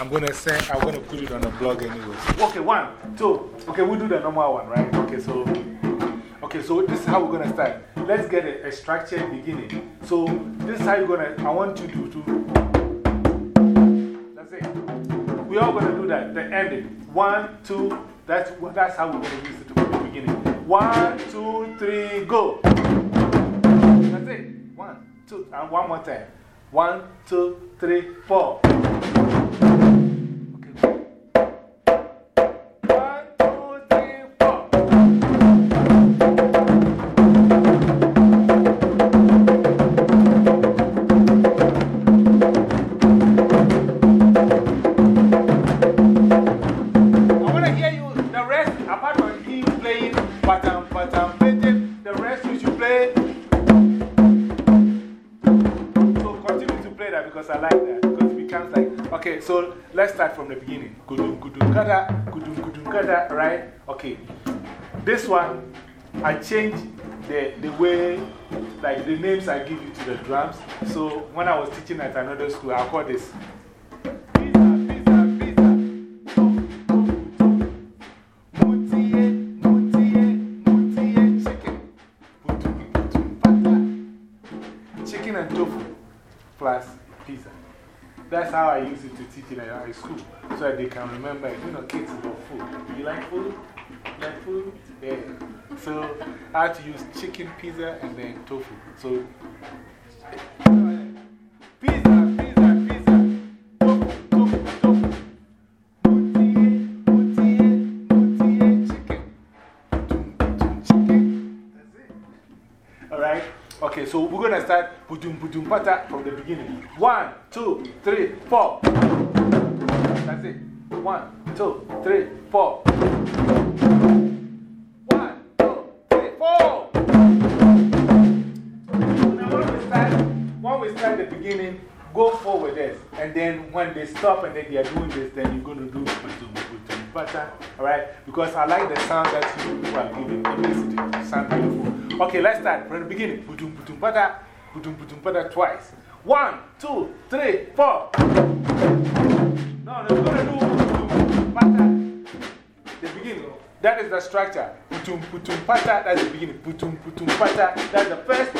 I'm going to send, I'm going to put it on the blog anyway. Okay, one, two. Okay, we'll do the normal one, right? Okay, so, okay, so this is how we're going to start. Let's get a, a structured beginning. So, this is how you're going to, I want you to, to, that's it. We're all going to do that, the ending. One, two, that's, that's how we're going to use it from the beginning. One, two, three, go. That's it. One, two, and one more time. One, two, three, four. One, I changed the, the way, like the names I give you to the drums. So when I was teaching at another school, I call this. That's how I use it to teach in high school so that they can remember. You know, kids love food. You like food? Like food? Yeah. So I had to use chicken pizza and then tofu. So, pizza, pizza, pizza. Tofu, tofu, tofu. Mutiye, mutiye, mutiye, chicken. Putum, putum, chicken. That's it. Alright? Okay, so we're going to start putum, putum, pata from the beginning. One, two, three, four. That's it. One, two, three, four. Beginning, go forward this. And then when they stop and then they are doing this, then you're going to do pattern. Alright? Because I like the sound that you are giving. It makes it sound beautiful. Okay, let's start from the beginning. Putum putum pata, putum putum pata twice. One, two, three, four. No, we're going to do putum pata. The beginning. That is the structure. Putum putum pata, that's the beginning. Putum putum pata, that's the first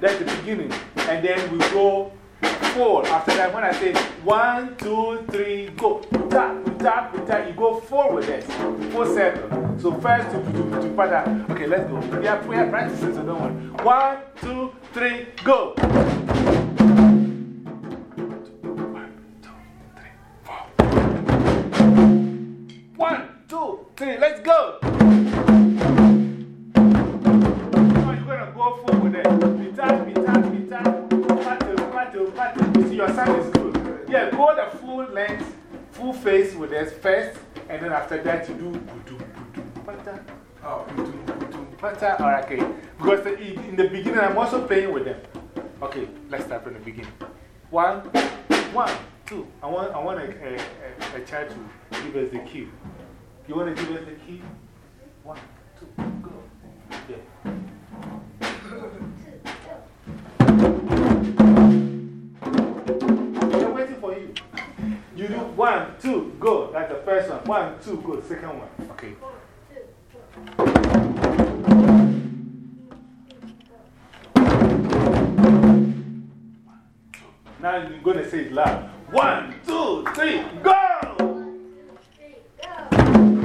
that's the beginning. And then we go four. After that, when I say one, two, three, go. Tap, tap, tap, you go four with this. Four seven. So first, to, to, to, okay, let's go. We have, we have practices, so don't worry. One, two, three, go. One, two, three, let's go. This first, and then after that you do budu, budu, pata. Oh, budu, budu, pata. Okay. Because the, in the beginning, I'm also playing with them. Okay, let's start from the beginning. One, one, two. I want, I want a, a, a, a child to give us the key. You want to give us the key? One, two, go. Yeah. You do one, two, go. That's the first one. One, two, go. Second one. Okay. Now you're going to say it loud. One, two, three, go! most of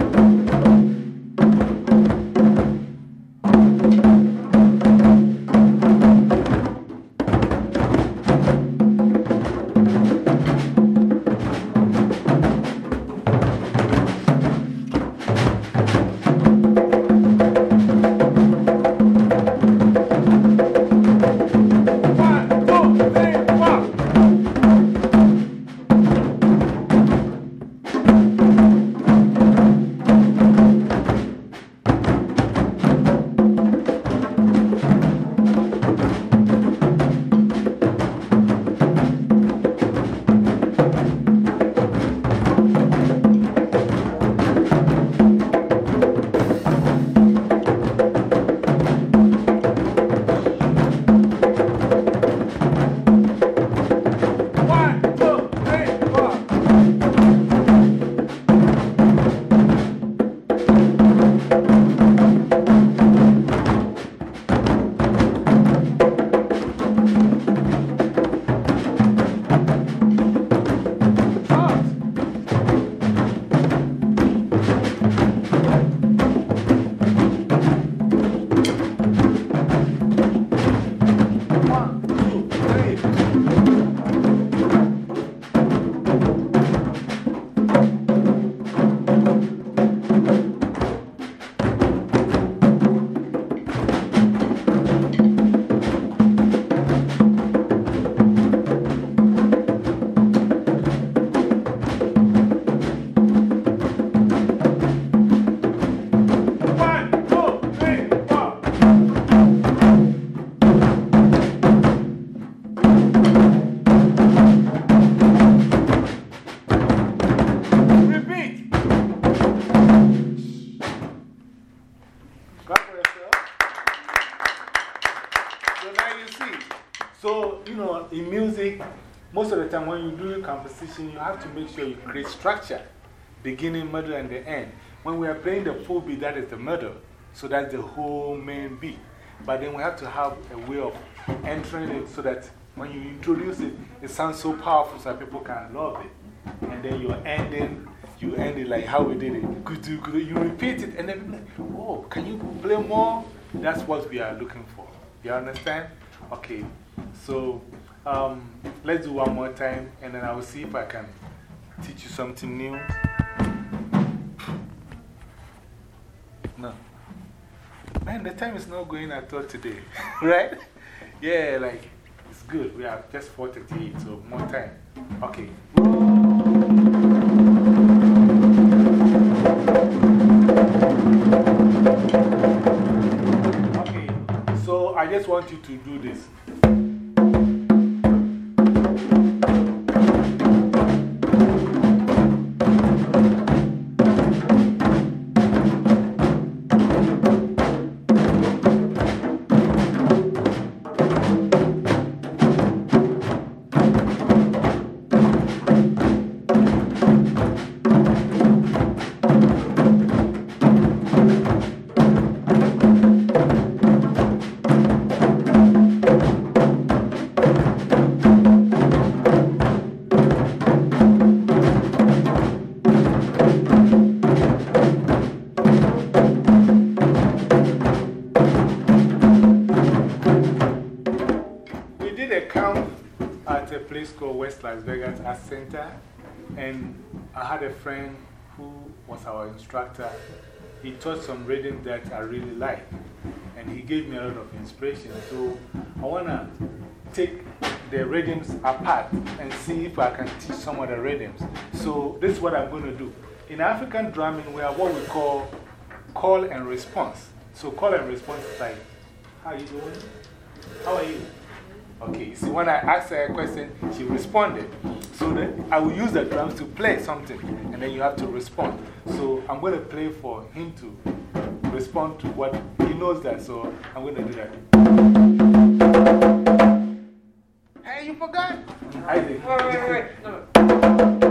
composition, you have to make sure you create structure beginning, middle, and the end. When we are playing the full beat, that is the middle. So that's the whole main beat. But then we have to have a way of entering it so that when you introduce it, it sounds so powerful so people can love it. And then you're ending, you end it like how we did it. You repeat it and then, oh, can you play more? That's what we are looking for. You understand? Okay. So um, let's do one more time and then I will see if I can teach you something new. No. Man, the time is not going at all today, right? Yeah, like it's good. We have just 4:38, so more time. Okay. Okay, so I just want you to do this. Center, and I had a friend who was our instructor. He taught some reading that I really like, and he gave me a lot of inspiration. So I want to take the rhythms apart and see if I can teach some of the rhythms. So this is what I'm going to do. In African drumming, we have what we call call and response. So call and response is like, how are you doing? How are you? Okay, see, when I asked her a question, she responded. So then I will use the drums to play something, and then you have to respond. So I'm going to play for him to respond to what he knows that. So I'm going to do that. Hey, you forgot? Isaac. Wait, wait, wait. No.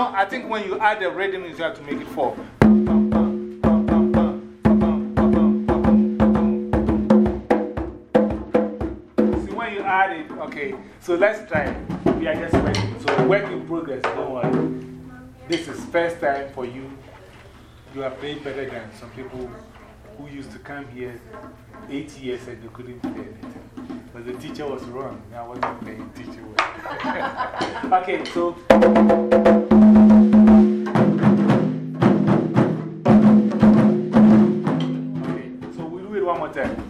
Now I think when you add the rhythm, you have to make it four. See, when you add it, okay, so let's try. We are just working. So, work in progress, don't worry. This is first time for you. You are playing better than some people who used to come here eight years and they couldn't play anything. But the teacher was wrong. I wasn't playing teacher okay, so. We'll do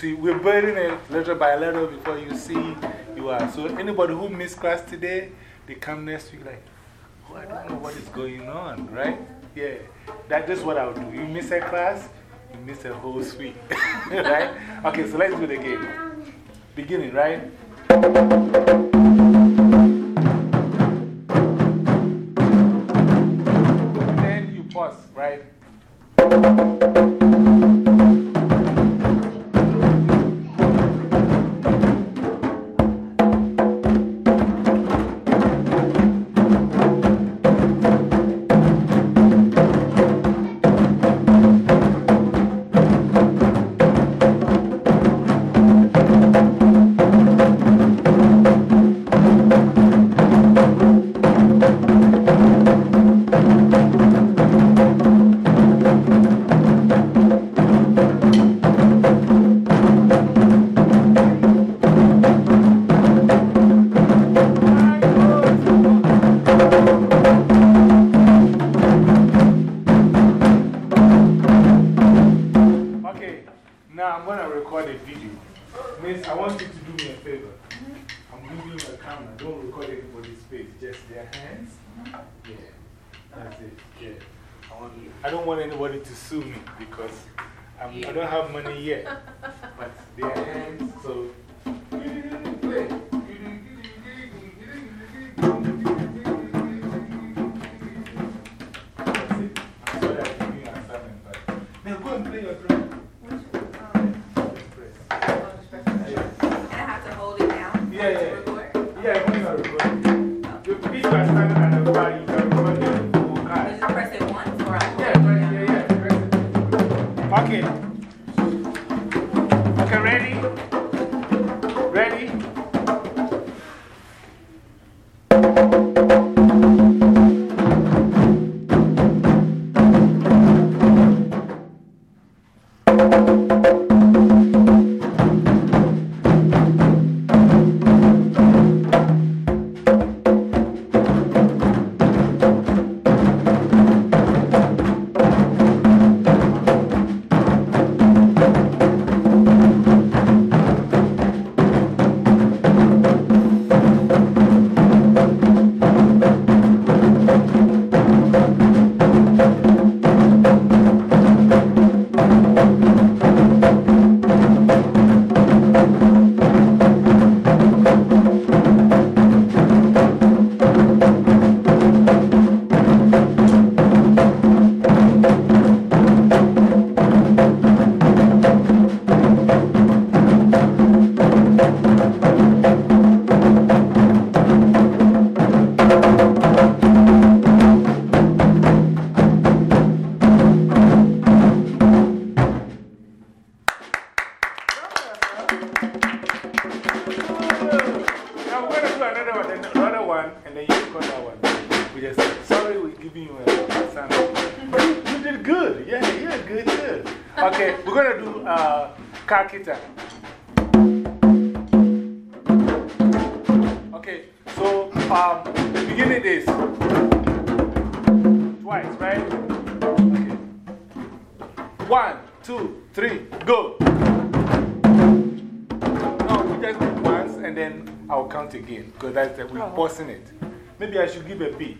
See, we're building it little by little before you see you are. So, anybody who missed class today, they come next week like, oh, I don't know what is going on, right? Yeah, that is what I'll do. You miss a class, you miss a whole suite, right? Okay, so let's do the game. Beginning, right? Okay, so um, the beginning is twice, right? Okay. One, two, three, go. No, we just do once and then I'll count again because that's we're pausing it. Maybe I should give a beat.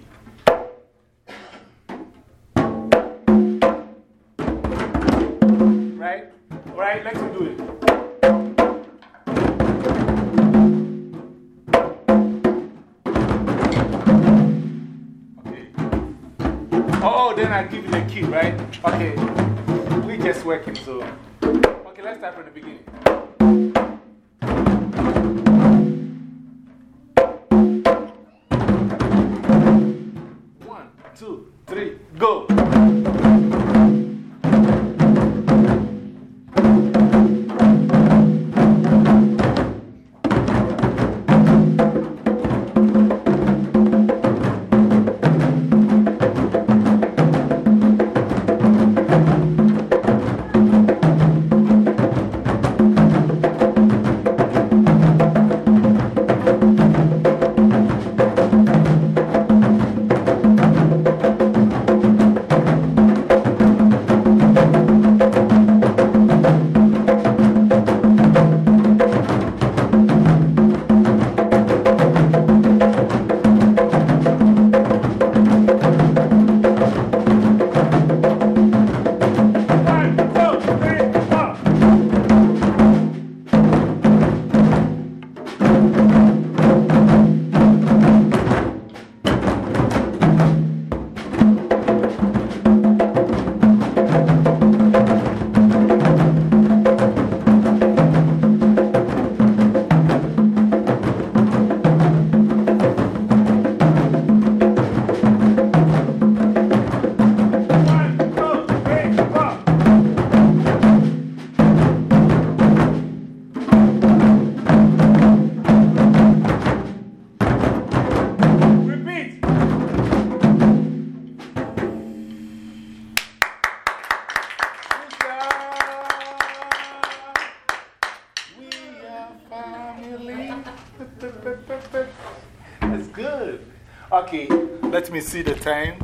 Okay, let me see the time.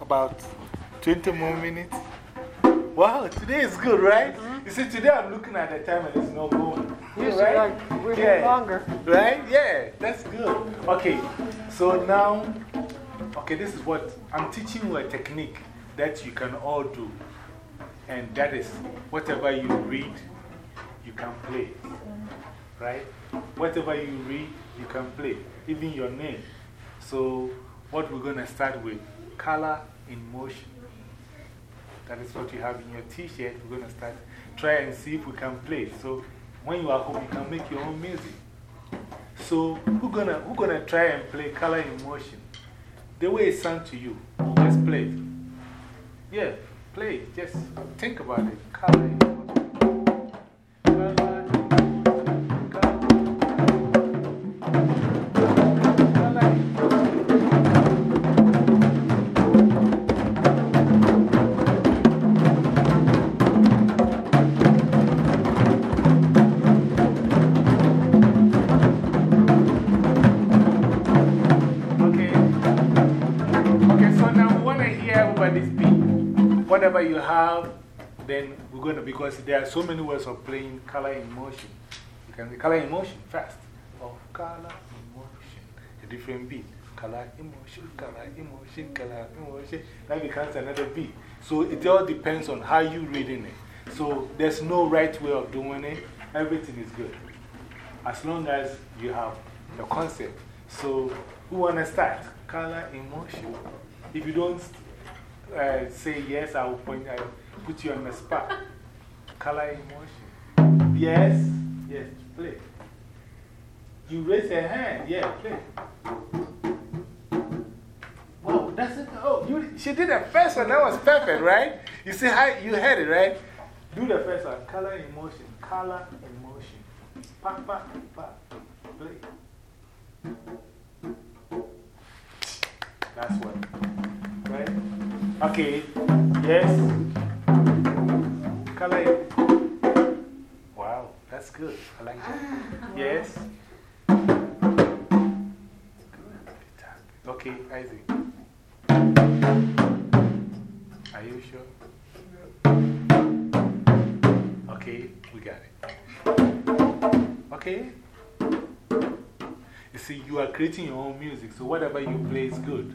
About 20 more minutes. Wow, today is good, right? Mm-hmm. You see, today I'm looking at the time and it's not going. Usually, right? like, we're here longer. Right? Yeah, that's good. Okay, so now, okay, this is what I'm teaching you a technique that you can all do. And that is whatever you read, you can play. Right? Whatever you read, you can play. Even your name. So, what we're going to start with color in motion. That is what you have in your t shirt. We're going to start. Try and see if we can play. So, when you are home, you can make your own music. So, who's gonna, who gonna try and play color in motion? The way it sounds to you, just play it. Yeah, play it. Just think about it. Color in motion. Whatever you have, then we're going to, because there are so many ways of playing color in motion. You can color in motion fast. Or color in motion. A different beat. Color emotion, color emotion, color emotion. That becomes another beat. So it all depends on how you're reading it. So there's no right way of doing it. Everything is good. As long as you have the concept. So, who want to start? Color emotion. If you don't uh, say yes, I will point, I put you on the spot. Color emotion. Yes, yes, play. You raise your hand, yeah, play. Wow, that's it. Oh, you, she did the first one, that was perfect, right? You see how you heard it, right? Do the first one. Color emotion, color emotion. Pop, play. That's what. Okay. Yes. Color. Wow, that's good. I like that. Yes. Okay, Isaac. Are you sure? Okay, we got it. Okay? You see, you are creating your own music, so whatever you play is good.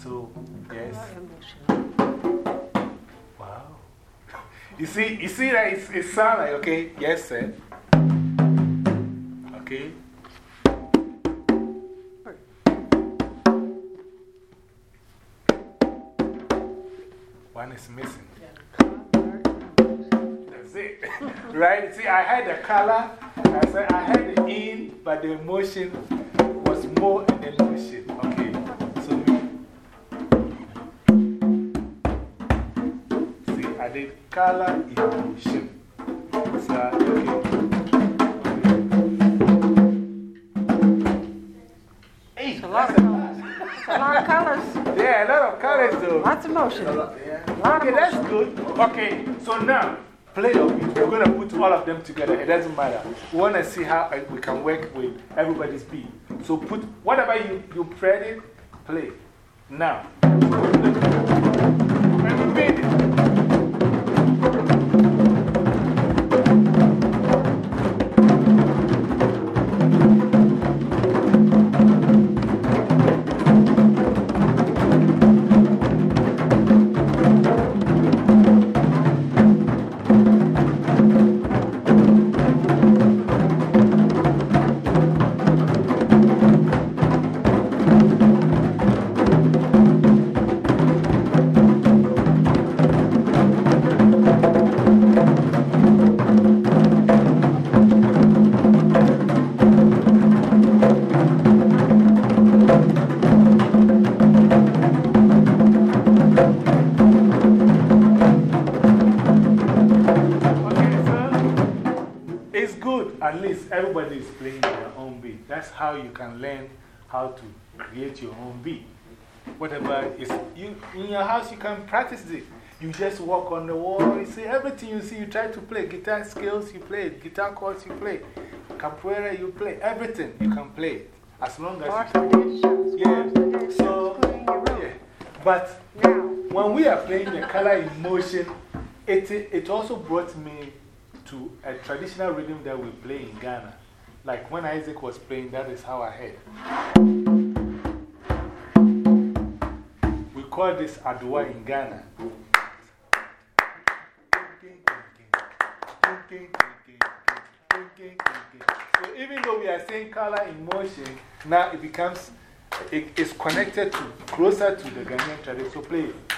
So, yes. Wow. You see, you see that it's, it sounds like, okay, yes, sir. Okay. One is missing. That's it. right? See, I had the color, I said I had the in, but the emotion was more in the emotion. Okay. See, I did color, emotion. So, okay. Hey, a lot of a lot. A lot of colors, Yeah, a lot of colors though. lots of motion. A lot Okay, of that's good. Okay, so now, play your beat. We're going to put all of them together. It doesn't matter. We want to see how uh, we can work with everybody's beat. So put whatever you, you played it, play. Now. That's how you can learn how to create your own beat. Whatever is you, in your house, you can practice it. You just walk on the wall, you see everything you see, you try to play. Guitar scales, you play it. Guitar chords, you play. Capoeira, you play. Everything, you can play it. As long as you Boston did shows, Yeah, so, shows, including your yeah. But Now, when we are playing the color emotion, it, it also brought me to a traditional rhythm that we play in Ghana. Like when Isaac was playing, that is how I heard. We call this Adowa in Ghana. So even though we are saying color emotion, now it becomes, it is connected to, closer to the Ghanaian tradition. So play it.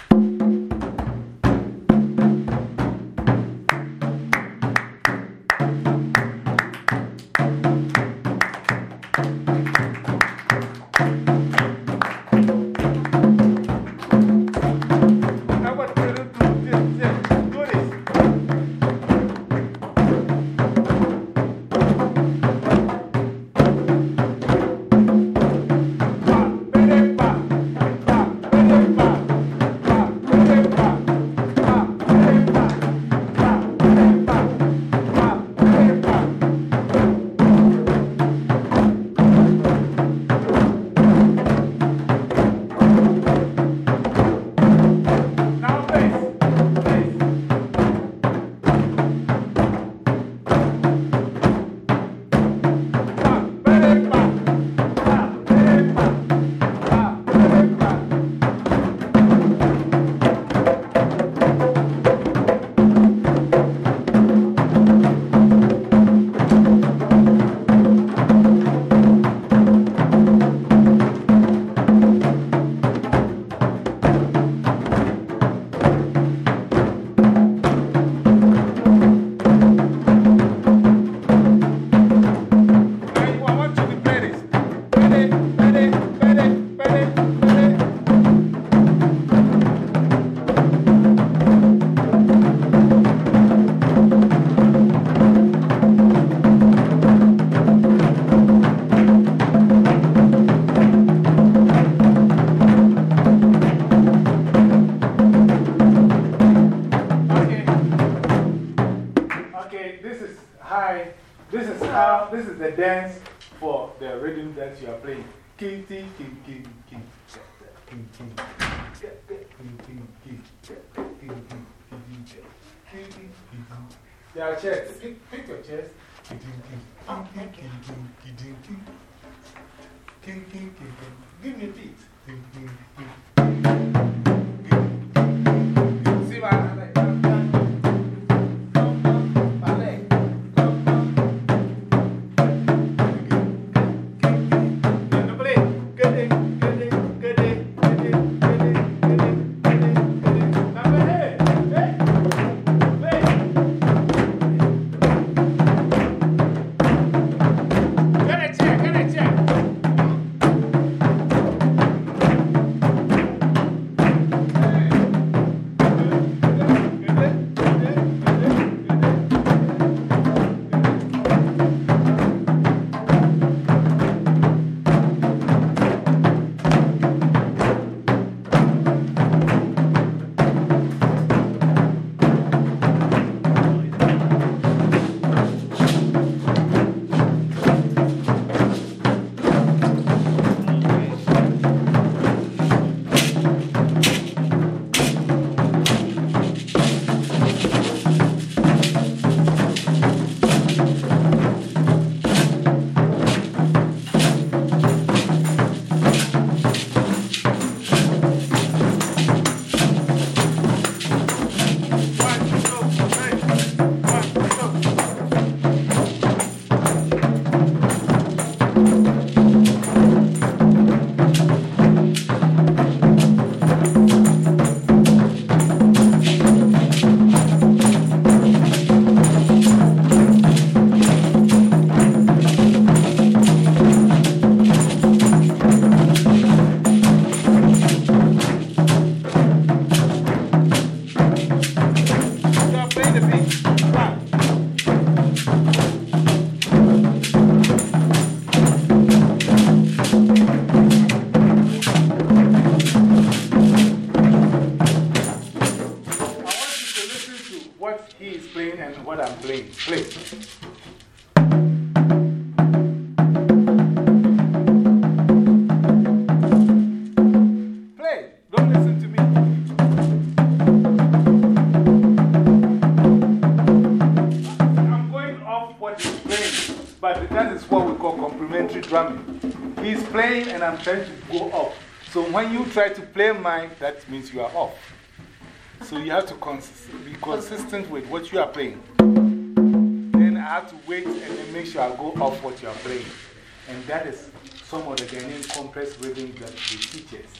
Are chairs. Pick, pick your chairs. King, king, king. King, king. Give me a beat. See my hand? What I'm playing. Play. Play. Don't listen to me. I'm going off what he's playing. But that is what we call complementary drumming. He's playing and I'm trying to go off. So when you try to play mine, that means you are off. So you have to cons be consistent with what you are playing. I have to wait and then make sure I go off what you are playing. And that is some of the Ghanaian compressed rhythm that they teach us.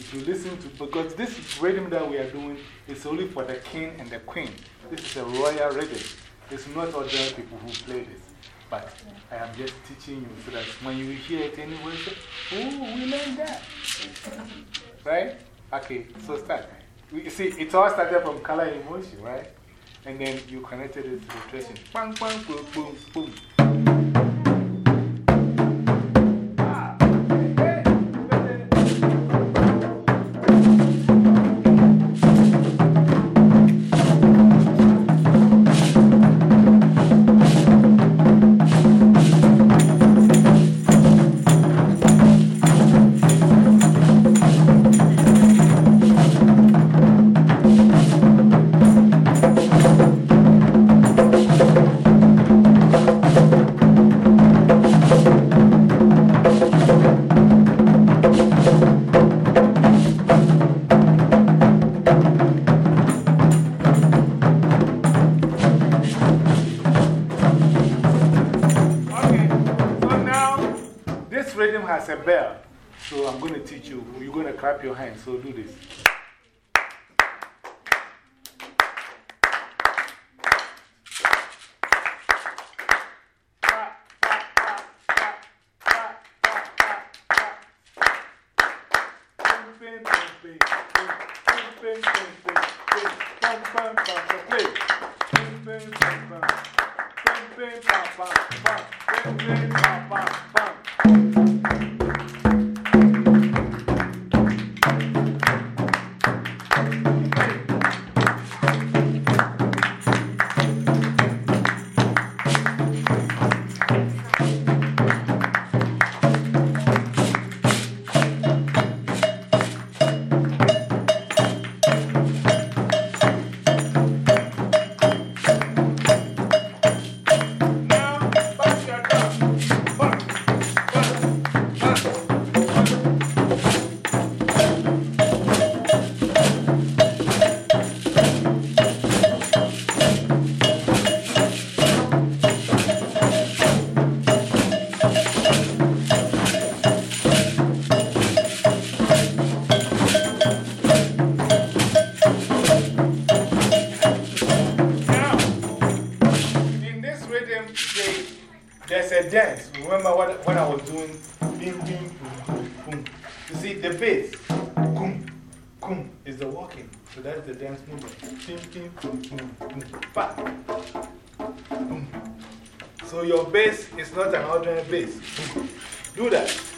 If you listen to, because this rhythm that we are doing is only for the king and the queen. This is a royal rhythm. It's not ordinary people who play this. But I am just teaching you so that when you hear it anywhere, say, oh, we learned that. Right? Okay, so start. You see, it all started from color emotion, right? And then you connected it to the tradition. Bang, bang, boom, boom, boom. Rhythm kicking. So your bass is not an ordinary bass. Do that.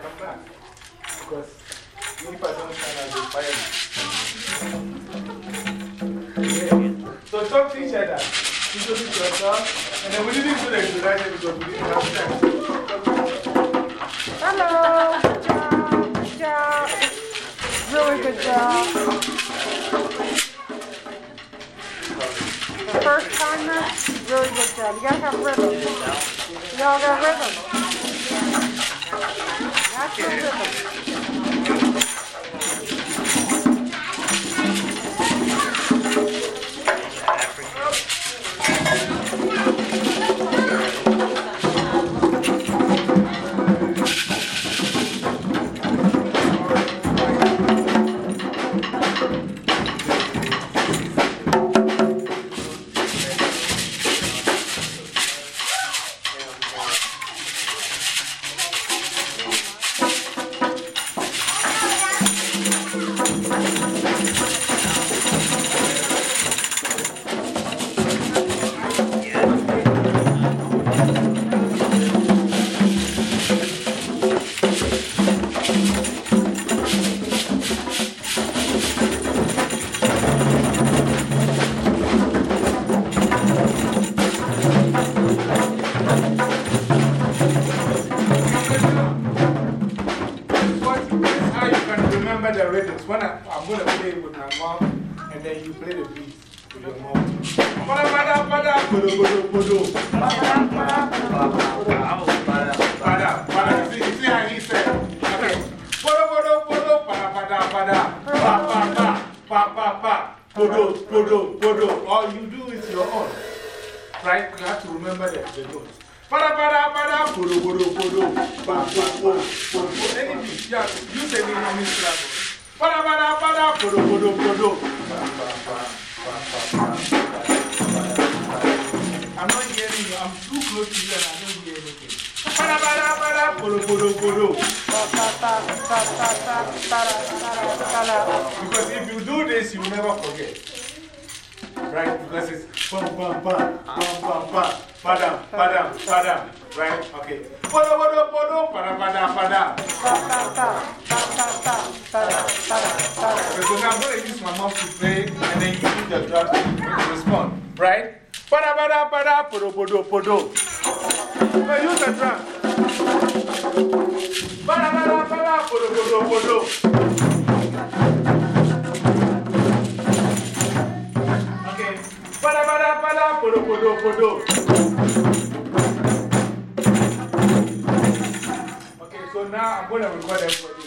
Come back. Because if I don't come, I'll be fired. So talk to each other. Introduce yourself. And then we didn't do the introduction because we didn't have time. Hello. Good job. Good job. Really good job. First timer, really good job. You gotta have rhythm. Y'all got rhythm. So, so. My mouth to play and then you use the drum to respond. Right? Pada, pada, pada, podo, podo, podo. No, use the drum. Pada, pada, pada, podo, podo, podo. Okay. Pada, pada, pada, podo, podo, podo. Okay, so now I'm going to record everybody.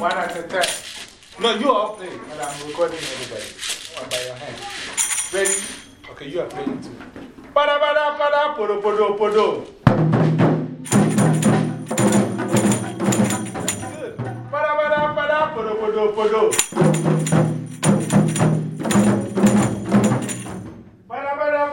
One at a time. No, you are playing, and I'm recording everybody. One by your hand. Ready? Okay, you are playing too. Pada, pada, pada, podo, podo, podo. Good. Pada, pada, pada, podo, podo, podo. Pada, pada,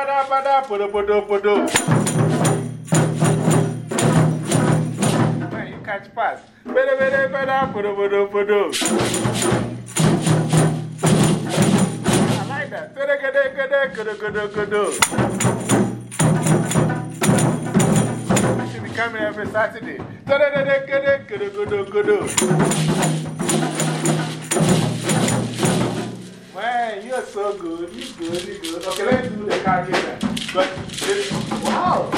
bada bada podo podo podo. Man, you catch pass. Bada bada bada podo podo podo. I like that. Tada kada kada kada kada kada. I should be coming every Saturday. Tada kada kada kada kada kada. Man, you're so good. You're good. You're good. Okay, let's do the car game. But, wow.